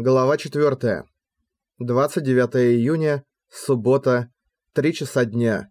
Глава 4. 29 июня, суббота, 3 часа дня.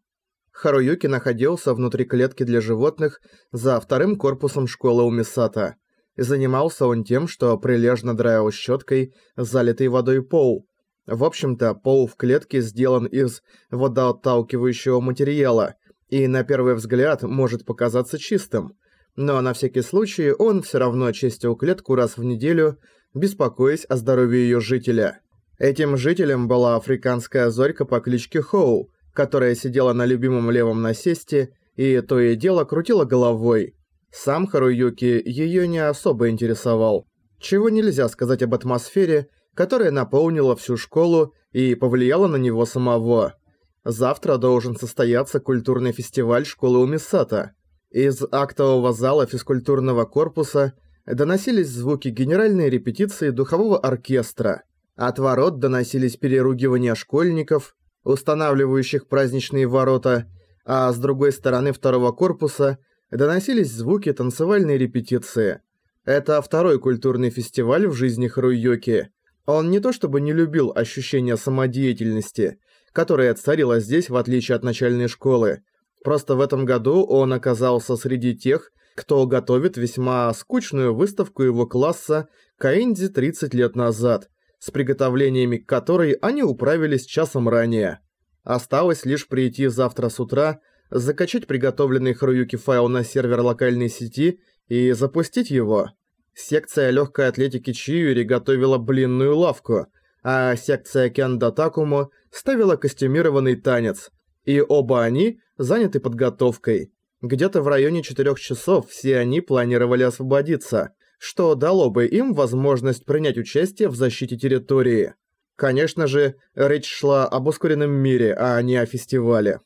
Харуюки находился внутри клетки для животных за вторым корпусом школы у Мисата. И занимался он тем, что прилежно драил щеткой залитый водой пол. В общем-то, пол в клетке сделан из водоотталкивающего материала и на первый взгляд может показаться чистым. Но на всякий случай он все равно чистил клетку раз в неделю, беспокоясь о здоровье ее жителя. Этим жителем была африканская зорька по кличке Хоу, которая сидела на любимом левом насесте и то и дело крутила головой. Сам Харуюки ее не особо интересовал. Чего нельзя сказать об атмосфере, которая наполнила всю школу и повлияла на него самого. Завтра должен состояться культурный фестиваль школы Умисата. Из актового зала физкультурного корпуса – доносились звуки генеральной репетиции духового оркестра. От ворот доносились переругивания школьников, устанавливающих праздничные ворота, а с другой стороны второго корпуса доносились звуки танцевальной репетиции. Это второй культурный фестиваль в жизни Харуюки. Он не то чтобы не любил ощущение самодеятельности, которое царило здесь в отличие от начальной школы. Просто в этом году он оказался среди тех, кто готовит весьма скучную выставку его класса Каэнди 30 лет назад, с приготовлениями к которой они управились часом ранее. Осталось лишь прийти завтра с утра, закачать приготовленный Харуюки файл на сервер локальной сети и запустить его. Секция легкой атлетики Чиюри готовила блинную лавку, а секция Кенда Такому ставила костюмированный танец, и оба они заняты подготовкой. Где-то в районе 4 часов все они планировали освободиться, что дало бы им возможность принять участие в защите территории. Конечно же, речь шла об ускоренном мире, а не о фестивале.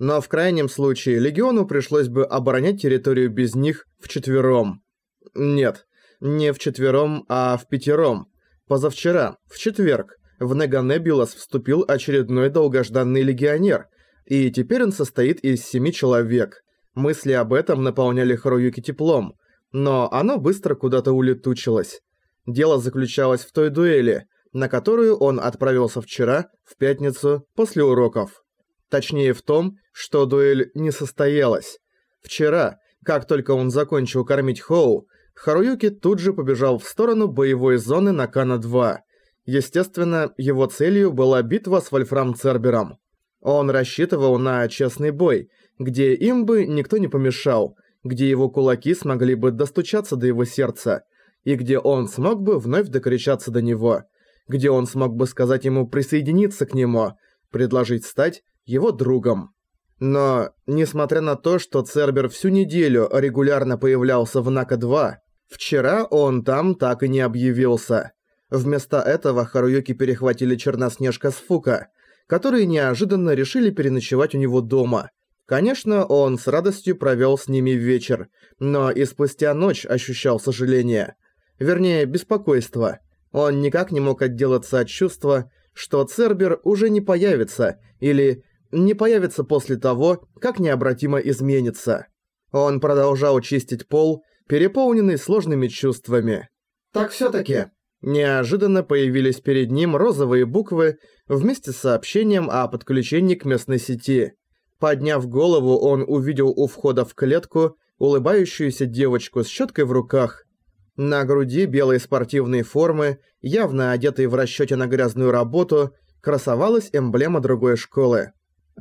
Но в крайнем случае Легиону пришлось бы оборонять территорию без них вчетвером. Нет, не вчетвером, а в пятером. Позавчера, в четверг, в Неганебулас вступил очередной долгожданный легионер, и теперь он состоит из семи человек. Мысли об этом наполняли Харуюки теплом, но оно быстро куда-то улетучилось. Дело заключалось в той дуэли, на которую он отправился вчера, в пятницу, после уроков. Точнее в том, что дуэль не состоялась. Вчера, как только он закончил кормить Хоу, Харуюки тут же побежал в сторону боевой зоны на Кана-2. Естественно, его целью была битва с Вольфрам Цербером. Он рассчитывал на честный бой, где им бы никто не помешал, где его кулаки смогли бы достучаться до его сердца, и где он смог бы вновь докричаться до него, где он смог бы сказать ему присоединиться к нему, предложить стать его другом. Но, несмотря на то, что Цербер всю неделю регулярно появлялся в Нака-2, вчера он там так и не объявился. Вместо этого Харуюки перехватили Черноснежка с Фука, которые неожиданно решили переночевать у него дома, Конечно, он с радостью провел с ними вечер, но и спустя ночь ощущал сожаление. Вернее, беспокойство. Он никак не мог отделаться от чувства, что Цербер уже не появится, или не появится после того, как необратимо изменится. Он продолжал чистить пол, переполненный сложными чувствами. Так всё-таки. Неожиданно появились перед ним розовые буквы вместе с сообщением о подключении к местной сети. Подняв голову, он увидел у входа в клетку улыбающуюся девочку с щеткой в руках. На груди белой спортивной формы, явно одетой в расчете на грязную работу, красовалась эмблема другой школы.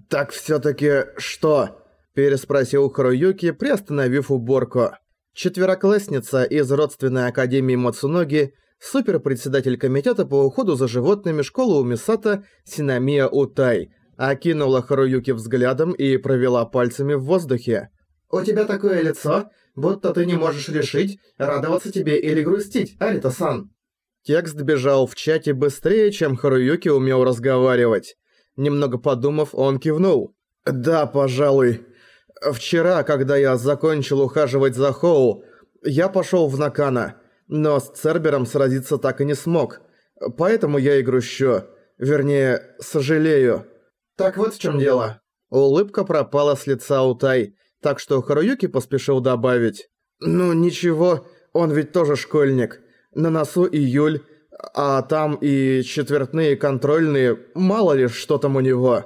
«Так всё-таки что?» – переспросил Харуюки, приостановив уборку. Четвероклассница из родственной академии Мацуноги, суперпредседатель комитета по уходу за животными школы Умисата Синамия Утай – Окинула Харуюки взглядом и провела пальцами в воздухе. «У тебя такое лицо, будто ты не можешь решить, радоваться тебе или грустить, Арита-сан». Текст бежал в чате быстрее, чем Харуюки умел разговаривать. Немного подумав, он кивнул. «Да, пожалуй. Вчера, когда я закончил ухаживать за Хоу, я пошел в Накана, но с Цербером сразиться так и не смог. Поэтому я и грущу. Вернее, сожалею». «Так вот в чем дело». Улыбка пропала с лица Утай, так что Харуюки поспешил добавить. «Ну ничего, он ведь тоже школьник. На носу июль, А там и четвертные контрольные, мало ли что там у него.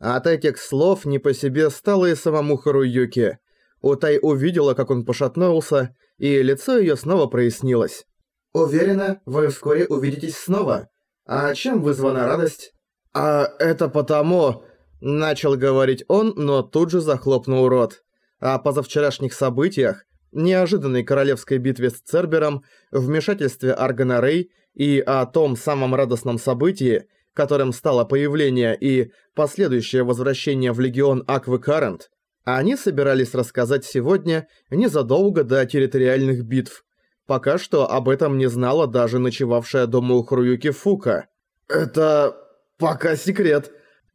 От этих слов не по себе стало и самому Харуюки. Утай увидела, как он пошатнулся, и лицо её снова прояснилось. «Уверена, вы вскоре увидитесь снова. А чем вызвана радость?» «А это потому...» Начал говорить он, но тут же захлопнул рот. О позавчерашних событиях, неожиданной королевской битве с Цербером, вмешательстве Аргана Рей и о том самом радостном событии, которым стало появление и последующее возвращение в Легион Аквы Карент, они собирались рассказать сегодня незадолго до территориальных битв. Пока что об этом не знала даже ночевавшая дома у Хруюки Фука. «Это... пока секрет»,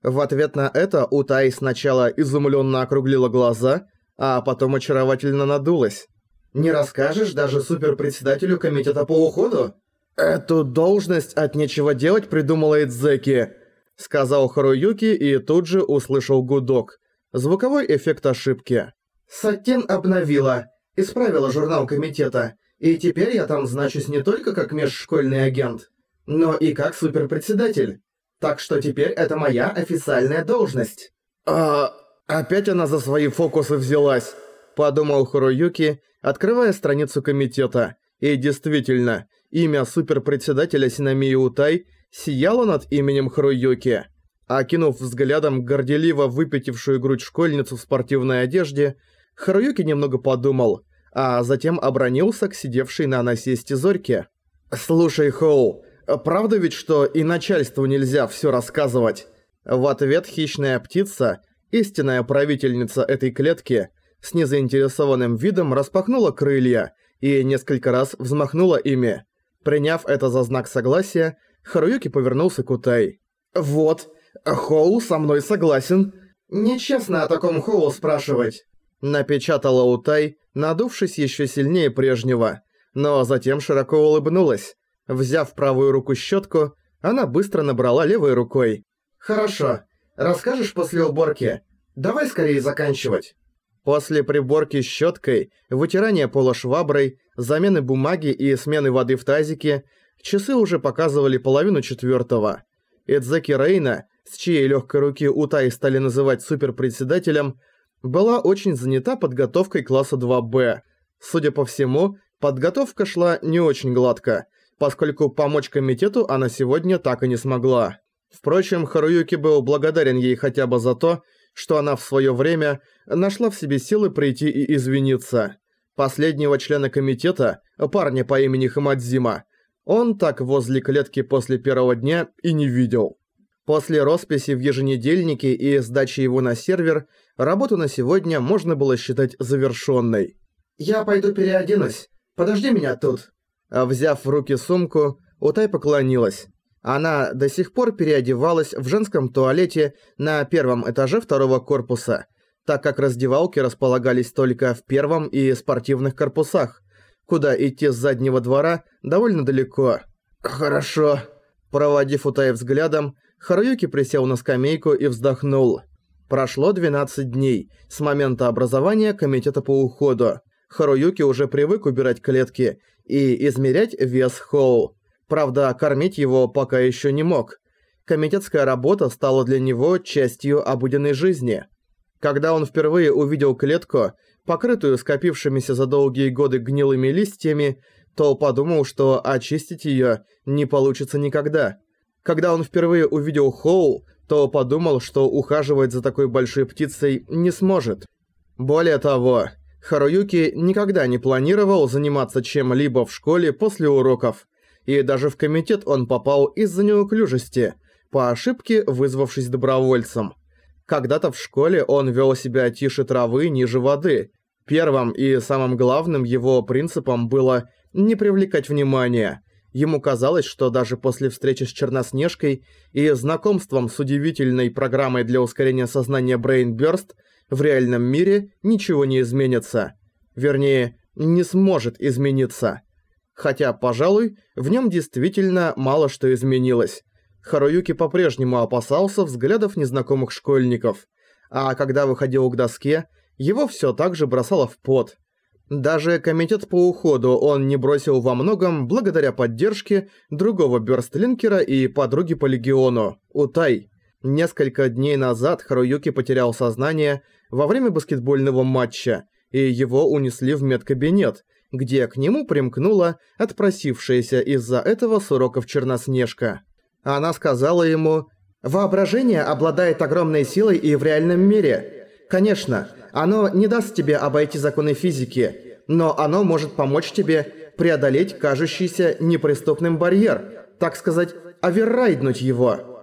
в ответ на это Утай сначала изумленно округлила глаза, а потом очаровательно надулась. «Не расскажешь даже суперпредседателю комитета по уходу?» «Эту должность от нечего делать придумала Идзеки», — сказал Харуюки и тут же услышал гудок. Звуковой эффект ошибки. «Сатин обновила, исправила журнал комитета, и теперь я там значусь не только как межшкольный агент, но и как суперпредседатель. Так что теперь это моя официальная должность». «А... опять она за свои фокусы взялась», — подумал Хуруюки, открывая страницу комитета. И действительно, имя суперпредседателя Синамии Утай сияло над именем Харуюки. Окинув взглядом горделиво выпятившую грудь школьницу в спортивной одежде, Харуюки немного подумал, а затем обронился к сидевшей на насесте Зорьке. «Слушай, Хоу, Правда ведь, что и начальству нельзя всё рассказывать?» В ответ хищная птица, истинная правительница этой клетки, с незаинтересованным видом распахнула крылья и несколько раз взмахнула ими. Приняв это за знак согласия, Харуюки повернулся к Утай. «Вот, Хоу со мной согласен. Нечестно о таком Хоу спрашивать», напечатала Утай, надувшись ещё сильнее прежнего, но затем широко улыбнулась. Взяв правую руку щетку, она быстро набрала левой рукой. «Хорошо. Расскажешь после уборки? Давай скорее заканчивать». После приборки щеткой, вытирания пола шваброй, замены бумаги и смены воды в тазике, часы уже показывали половину четвертого. Эдзеки Рейна, с чьей легкой руки Утай стали называть суперпредседателем, была очень занята подготовкой класса 2Б. Судя по всему, подготовка шла не очень гладко, поскольку помочь комитету она сегодня так и не смогла. Впрочем, Харуюки был благодарен ей хотя бы за то, что она в своё время нашла в себе силы прийти и извиниться. Последнего члена комитета, парня по имени Хамадзима, он так возле клетки после первого дня и не видел. После росписи в еженедельнике и сдачи его на сервер, работу на сегодня можно было считать завершённой. «Я пойду переоденусь. Подожди меня тут», взяв в руки сумку, Утай поклонилась. Она до сих пор переодевалась в женском туалете на первом этаже второго корпуса, так как раздевалки располагались только в первом и спортивных корпусах, куда идти с заднего двора довольно далеко. «Хорошо». Проводив Утай взглядом, Харуюки присел на скамейку и вздохнул. Прошло 12 дней с момента образования комитета по уходу. Харуюки уже привык убирать клетки и измерять вес Хоу. Правда, кормить его пока еще не мог. Комитетская работа стала для него частью обыденной жизни. Когда он впервые увидел клетку, покрытую скопившимися за долгие годы гнилыми листьями, то подумал, что очистить её не получится никогда. Когда он впервые увидел Хоу, то подумал, что ухаживать за такой большой птицей не сможет. Более того, Харуюки никогда не планировал заниматься чем-либо в школе после уроков, и даже в комитет он попал из-за неуклюжести, по ошибке вызвавшись добровольцем. Когда-то в школе он вел себя тише травы, ниже воды. Первым и самым главным его принципом было не привлекать внимания. Ему казалось, что даже после встречи с Черноснежкой и знакомством с удивительной программой для ускорения сознания Brain Burst – в реальном мире ничего не изменится. Вернее, не сможет измениться. Хотя, пожалуй, в нем действительно мало что изменилось. Харуюки по-прежнему опасался взглядов незнакомых школьников, а когда выходил к доске, его все так же бросало в пот. Даже комитет по уходу он не бросил во многом благодаря поддержке другого бёрстлинкера и подруги по легиону, Утай. Несколько дней назад Харуюки потерял сознание во время баскетбольного матча, и его унесли в медкабинет, где к нему примкнула отпросившаяся из-за этого с уроков Черноснежка. Она сказала ему «Воображение обладает огромной силой и в реальном мире. Конечно, оно не даст тебе обойти законы физики, но оно может помочь тебе преодолеть кажущийся неприступным барьер, так сказать, оверрайднуть его.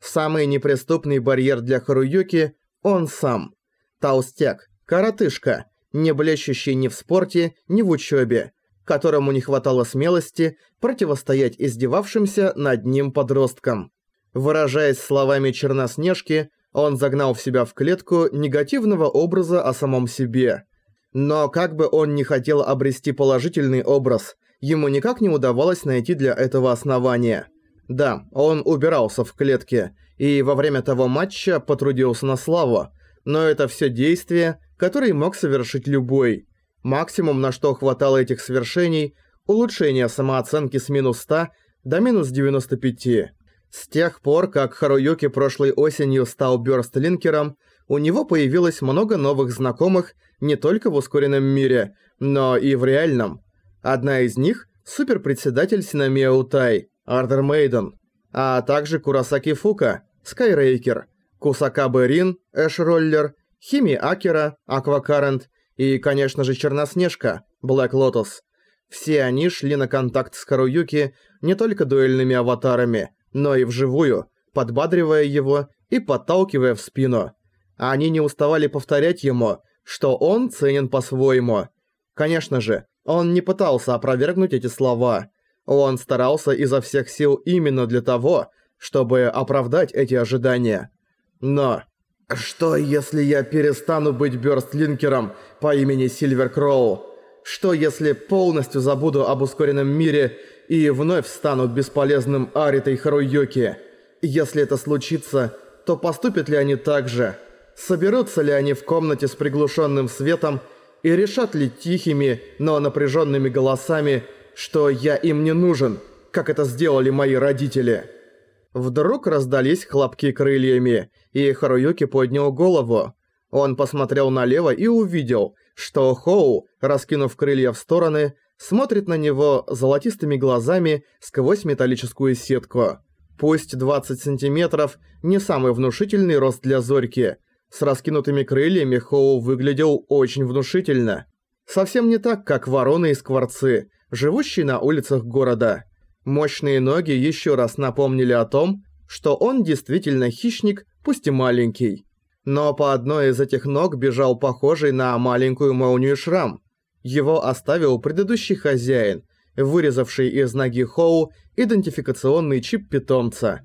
Самый неприступный барьер для Харуюки – он сам. Толстяк, коротышка, не блещущий ни в спорте, ни в учебе, которому не хватало смелости противостоять издевавшимся над ним подросткам. Выражаясь словами Черноснежки, он загнал в себя в клетку негативного образа о самом себе. Но как бы он ни хотел обрести положительный образ, ему никак не удавалось найти для этого основания. Да, он убирался в клетке, и во время того матча потрудился на славу, но это все действия, которые мог совершить любой. Максимум, на что хватало этих свершений – улучшение самооценки с минус 100 до минус 95. С тех пор, как Харуюки прошлой осенью стал бёрстлинкером, у него появилось много новых знакомых не только в ускоренном мире, но и в реальном. Одна из них – суперпредседатель Синамия Утай, Ардер Мейден, а также Курасаки Фука, Скайрейкер, Кусакабе Рин, Эш Роллер, Хими Акера, Аквакарент и, конечно же, Черноснежка, Блэк Лотос. Все они шли на контакт с Харуюки не только дуэльными аватарами – но и вживую, подбадривая его и подталкивая в спину. Они не уставали повторять ему, что он ценен по-своему. Конечно же, он не пытался опровергнуть эти слова. Он старался изо всех сил именно для того, чтобы оправдать эти ожидания. Но... Что если я перестану быть бёрстлинкером по имени Сильвер Кроу? Что если полностью забуду об ускоренном мире и вновь станут бесполезным Аритой Харуюки. Если это случится, то поступят ли они так же? Соберутся ли они в комнате с приглушенным светом и решат ли тихими, но напряженными голосами, что я им не нужен, как это сделали мои родители? Вдруг раздались хлопки крыльями, и Харуюки поднял голову. Он посмотрел налево и увидел, что Хоу, раскинув крылья в стороны, смотрит на него золотистыми глазами сквозь металлическую сетку. Пусть 20 сантиметров – не самый внушительный рост для Зорьки. С раскинутыми крыльями Хоу выглядел очень внушительно. Совсем не так, как вороны и скворцы, живущие на улицах города. Мощные ноги еще раз напомнили о том, что он действительно хищник, пусть и маленький. Но по одной из этих ног бежал похожий на маленькую молнию шрам – его оставил предыдущий хозяин, вырезавший из ноги Хоу идентификационный чип питомца.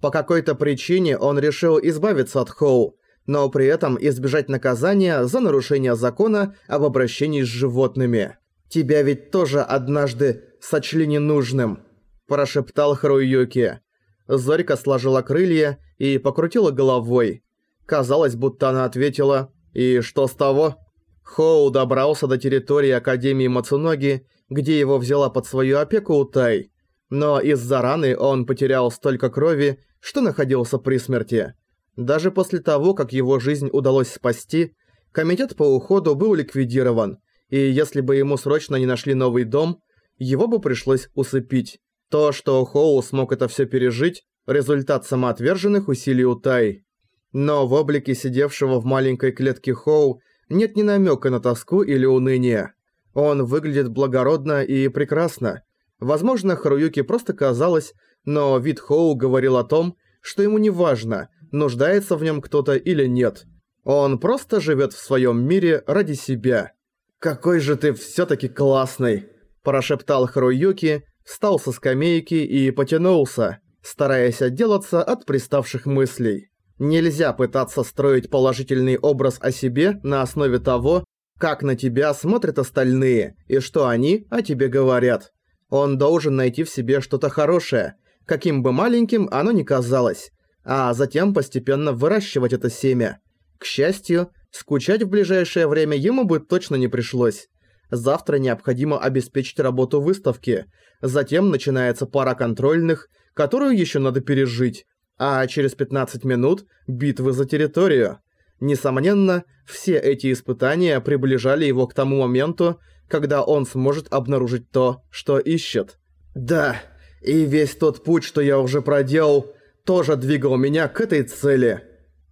По какой-то причине он решил избавиться от Хоу, но при этом избежать наказания за нарушение закона об обращении с животными. «Тебя ведь тоже однажды сочли ненужным», – прошептал Харуюки. Зорька сложила крылья и покрутила головой. Казалось, будто она ответила «И что с того?» Хоу добрался до территории Академии Мацуноги, где его взяла под свою опеку Утай. Но из-за раны он потерял столько крови, что находился при смерти. Даже после того, как его жизнь удалось спасти, комитет по уходу был ликвидирован, и если бы ему срочно не нашли новый дом, его бы пришлось усыпить. То, что Хоу смог это все пережить, результат самоотверженных усилий Утай. Но в облике сидевшего в маленькой клетке Хоу нет ни намека на тоску или уныние. Он выглядит благородно и прекрасно. Возможно, Харуюки просто казалось, но вид Хоу говорил о том, что ему не важно, нуждается в нем кто-то или нет. Он просто живет в своем мире ради себя. «Какой же ты все-таки классный!» – прошептал Харуюки, встал со скамейки и потянулся, стараясь отделаться от приставших мыслей. Нельзя пытаться строить положительный образ о себе на основе того, как на тебя смотрят остальные и что они о тебе говорят. Он должен найти в себе что-то хорошее, каким бы маленьким оно ни казалось, а затем постепенно выращивать это семя. К счастью, скучать в ближайшее время ему бы точно не пришлось. Завтра необходимо обеспечить работу выставки. Затем начинается пара контрольных, которую еще надо пережить. А через 15 минут битвы за территорию. Несомненно, все эти испытания приближали его к тому моменту, когда он сможет обнаружить то, что ищет. Да, и весь тот путь, что я уже проделал, тоже двигал меня к этой цели.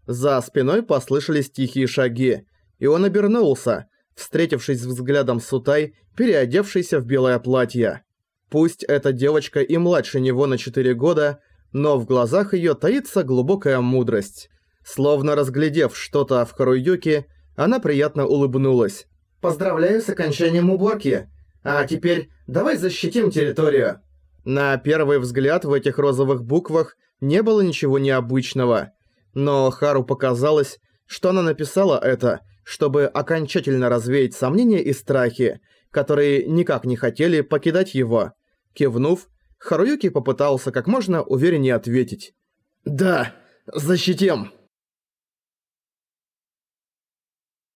За спиной послышались тихие шаги, и он обернулся, встретившись взглядом с Сутай, переодевшейся в белое платье. Пусть эта девочка и младше него на 4 года, но в глазах её таится глубокая мудрость. Словно разглядев что-то в Харуюке, она приятно улыбнулась. «Поздравляю с окончанием уборки. А теперь давай защитим территорию». На первый взгляд в этих розовых буквах не было ничего необычного. Но Хару показалось, что она написала это, чтобы окончательно развеять сомнения и страхи, которые никак не хотели покидать его. Кивнув, Харуюки попытался как можно увереннее ответить. «Да, защитим!»